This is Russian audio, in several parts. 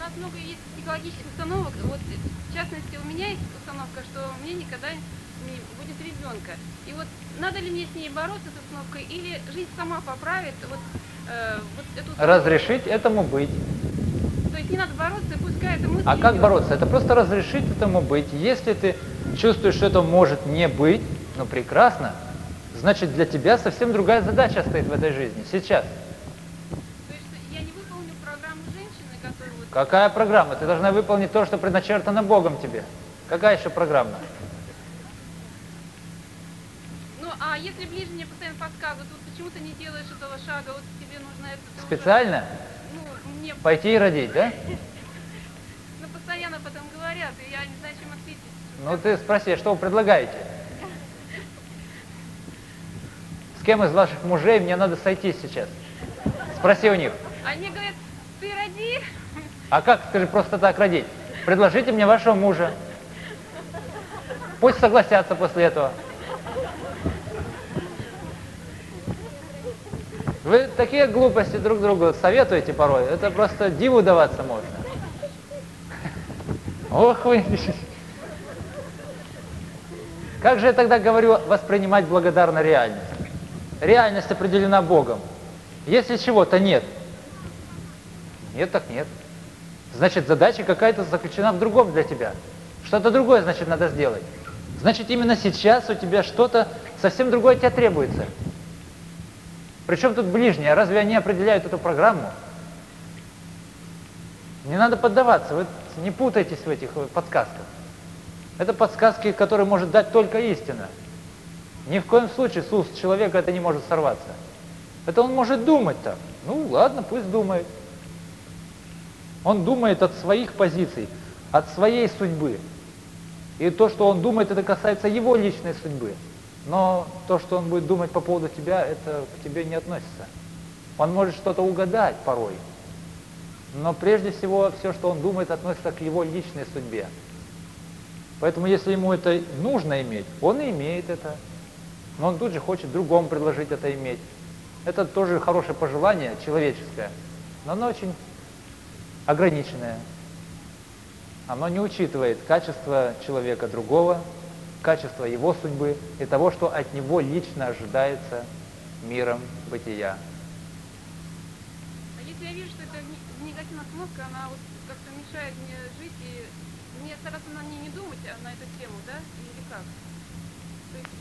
нас много есть психологических установок. Вот, в частности, у меня есть установка, что мне никогда не будет ребенка. И вот надо ли мне с ней бороться, с установкой, или жизнь сама поправит вот, э, вот эту установку? Разрешить этому быть. То есть не надо бороться, пускай эта мысль А как идет. бороться? Это просто разрешить этому быть. Если ты чувствуешь, что это может не быть, ну прекрасно, значит для тебя совсем другая задача стоит в этой жизни, сейчас. Какая программа? Ты должна выполнить то, что предначертано Богом тебе. Какая еще программа? Ну, а если ближе мне постоянно подсказывают, вот почему ты не делаешь этого шага, вот тебе нужно это... ты уже- Специально? ну, мне Пойти и родить, да? ну, постоянно потом говорят, и я не знаю, чем ответить. Ну ты спроси, что вы предлагаете? С кем из ваших мужей мне надо сойтись сейчас? Спроси у них. Они говорят, ты роди, А как, скажи, просто так родить? Предложите мне вашего мужа. Пусть согласятся после этого. Вы такие глупости друг другу советуете порой. Это просто диву даваться можно. Ох вы. Как же я тогда говорю воспринимать благодарно реальность? Реальность определена Богом. Если чего-то нет, нет так нет. Значит, задача какая-то заключена в другом для тебя. Что-то другое, значит, надо сделать. Значит, именно сейчас у тебя что-то совсем другое от тебя требуется. Причем тут ближние? Разве они определяют эту программу? Не надо поддаваться, вы не путайтесь в этих э, подсказках. Это подсказки, которые может дать только истина. Ни в коем случае с уст человека это не может сорваться. Это он может думать так. Ну ладно, пусть думает. Он думает от своих позиций, от своей судьбы. И то, что он думает, это касается его личной судьбы. Но то, что он будет думать по поводу тебя, это к тебе не относится. Он может что-то угадать порой. Но прежде всего, все, что он думает, относится к его личной судьбе. Поэтому, если ему это нужно иметь, он и имеет это. Но он тут же хочет другому предложить это иметь. Это тоже хорошее пожелание человеческое, но оно очень ограниченное. Оно не учитывает качество человека другого, качество его судьбы и того, что от него лично ожидается миром бытия. А если я вижу, что это не- негативная остановка, она вот как-то мешает мне жить, и мне стараться на ней не думать, а на эту тему, да? Или как?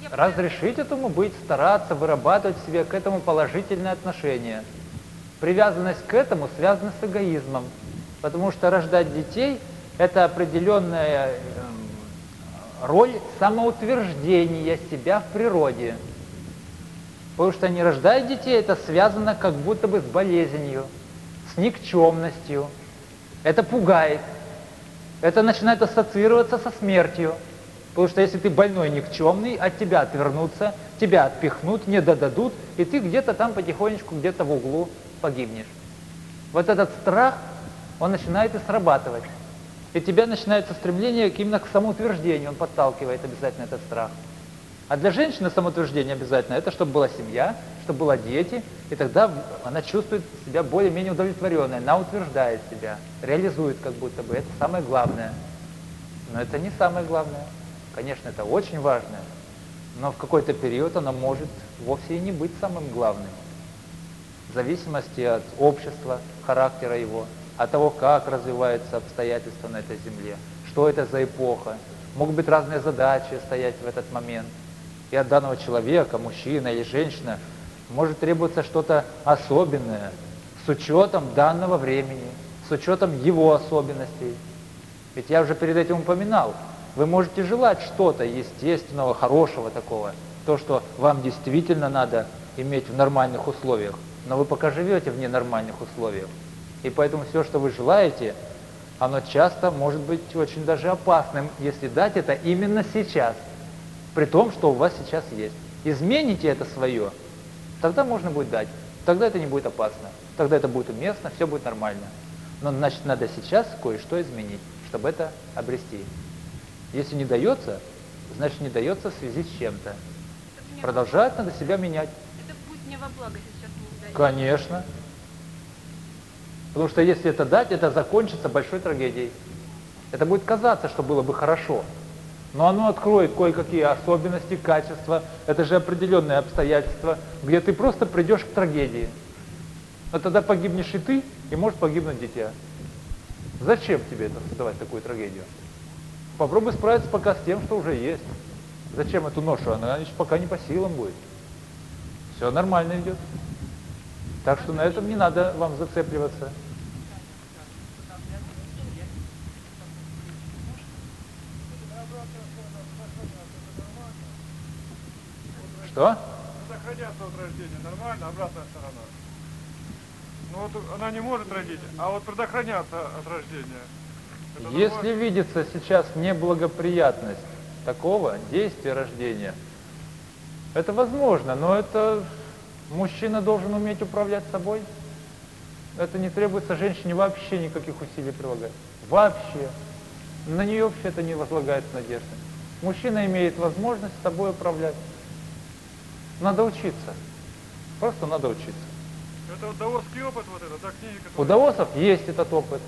Я Разрешить этому быть, стараться вырабатывать в себе к этому положительное отношение. Привязанность к этому связана с эгоизмом, потому что рождать детей – это определенная эм, роль самоутверждения себя в природе. Потому что не рождая детей, это связано как будто бы с болезнью, с никчемностью. Это пугает. Это начинает ассоциироваться со смертью. Потому что если ты больной, никчемный, от тебя отвернутся, тебя отпихнут, не додадут, и ты где-то там потихонечку, где-то в углу погибнешь. Вот этот страх, он начинает и срабатывать. И тебя начинается стремление именно к самоутверждению, он подталкивает обязательно этот страх. А для женщины самоутверждение обязательно это, чтобы была семья, чтобы была дети, и тогда она чувствует себя более-менее удовлетворенной, она утверждает себя, реализует как будто бы, это самое главное. Но это не самое главное. Конечно, это очень важно, но в какой-то период оно может вовсе и не быть самым главным. В зависимости от общества, характера его, от того, как развиваются обстоятельства на этой земле, что это за эпоха. Могут быть разные задачи стоять в этот момент. И от данного человека, мужчина или женщина, может требоваться что-то особенное с учетом данного времени, с учетом его особенностей. Ведь я уже перед этим упоминал, вы можете желать что-то естественного, хорошего такого, то, что вам действительно надо иметь в нормальных условиях, но вы пока живете в ненормальных условиях. И поэтому все, что вы желаете, оно часто может быть очень даже опасным, если дать это именно сейчас, при том, что у вас сейчас есть. Измените это свое, тогда можно будет дать, тогда это не будет опасно, тогда это будет уместно, все будет нормально. Но значит надо сейчас кое-что изменить, чтобы это обрести. Если не дается, значит не дается в связи с чем-то. Продолжать надо себя менять. Это будет мне во благо сейчас не дать. Конечно. Потому что если это дать, это закончится большой трагедией. Это будет казаться, что было бы хорошо. Но оно откроет кое-какие особенности, качества. Это же определенные обстоятельства, где ты просто придешь к трагедии. Но тогда погибнешь и ты, и может погибнуть дитя. Зачем тебе это создавать такую трагедию? Попробуй справиться пока с тем, что уже есть. Зачем эту ношу? Она пока не по силам будет. Все нормально идет. Так что на этом не надо вам зацепливаться. Что? Сохраняться от рождения нормально, обратная сторона. Ну вот она не может родить, а вот предохраняться от рождения. это Если нормально? видится сейчас неблагоприятность такого действия рождения, это возможно, но это мужчина должен уметь управлять собой. Это не требуется женщине вообще никаких усилий прилагать. Вообще. На нее вообще это не возлагается надежда. Мужчина имеет возможность собой управлять. Надо учиться. Просто надо учиться. Это вот даосский опыт вот это, да, книги, У которые... даосов есть этот опыт.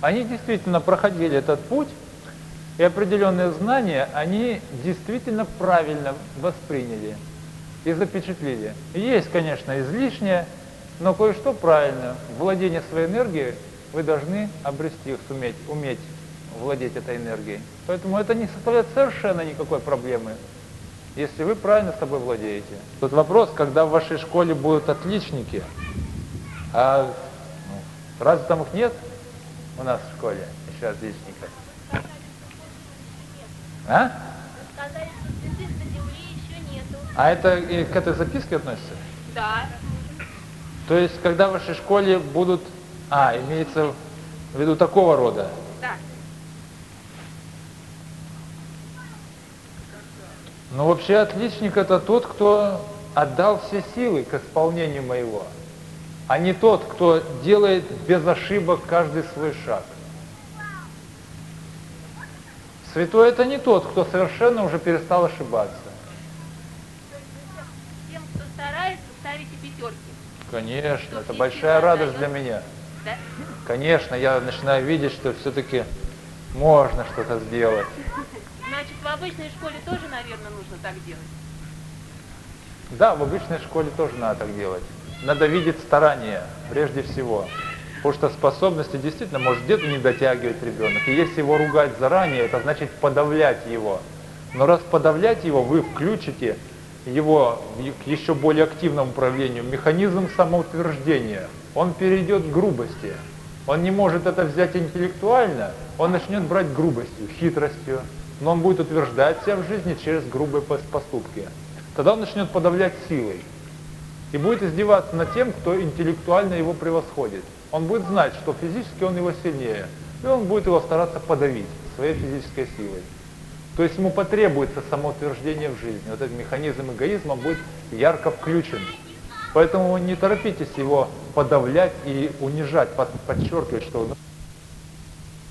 Они действительно проходили этот путь, и определенные знания они действительно правильно восприняли и запечатлели. Есть, конечно, излишнее, но кое-что правильно. Владение своей энергией вы должны обрести, суметь, уметь владеть этой энергией. Поэтому это не составляет совершенно никакой проблемы, если вы правильно собой владеете. Тут вопрос, когда в вашей школе будут отличники, а ну, разве там их нет у нас в школе, еще отличников? А? Сказали, что святых на земле еще нету. А это и к этой записке относится? Да. То есть, когда в вашей школе будут... А, имеется в виду такого рода. Да. Ну, вообще, отличник это тот, кто отдал все силы к исполнению моего, а не тот, кто делает без ошибок каждый свой шаг. Святой это не тот, кто совершенно уже перестал ошибаться. Тем, кто старается, ставите пятерки. Конечно, это большая радость для меня. Да? Конечно, я начинаю видеть, что все-таки можно что-то сделать. Значит, в обычной школе тоже, наверное, нужно так делать. Да, в обычной школе тоже надо так делать. Надо видеть старания, прежде всего. Потому что способности действительно может где-то не дотягивать ребенок. И если его ругать заранее, это значит подавлять его. Но раз подавлять его, вы включите его к еще более активному управлению, механизм самоутверждения. Он перейдет к грубости. Он не может это взять интеллектуально, он начнет брать грубостью, хитростью. Но он будет утверждать себя в жизни через грубые пос- поступки. Тогда он начнет подавлять силой и будет издеваться над тем, кто интеллектуально его превосходит. Он будет знать, что физически он его сильнее, и он будет его стараться подавить своей физической силой. То есть ему потребуется самоутверждение в жизни. Вот этот механизм эгоизма будет ярко включен. Поэтому не торопитесь его подавлять и унижать, под- подчеркивать, что